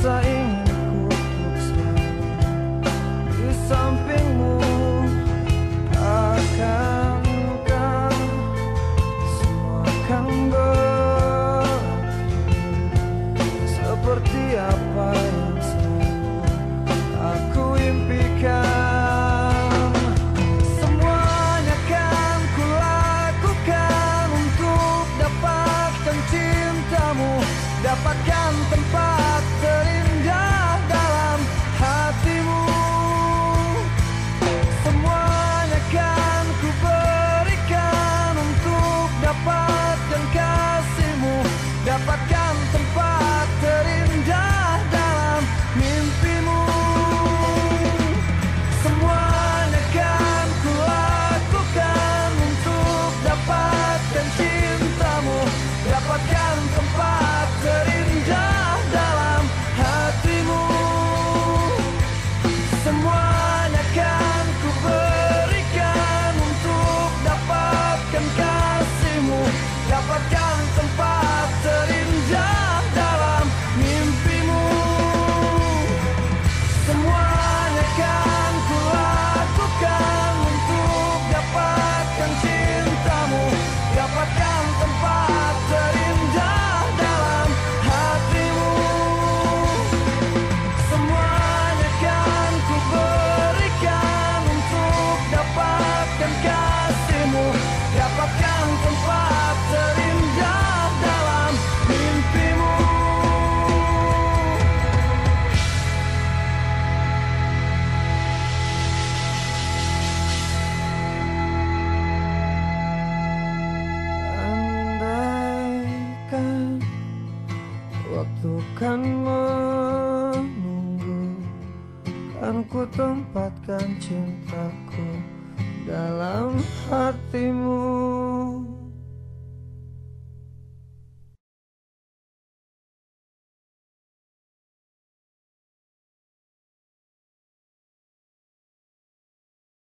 Saya ingin ku di sampingmu. Akankah semua akan berlaku seperti apa kasihmu. Dapatkan tempat terindah dalam mimpimu. Menunggu Kan ku tempatkan cintaku hatimu.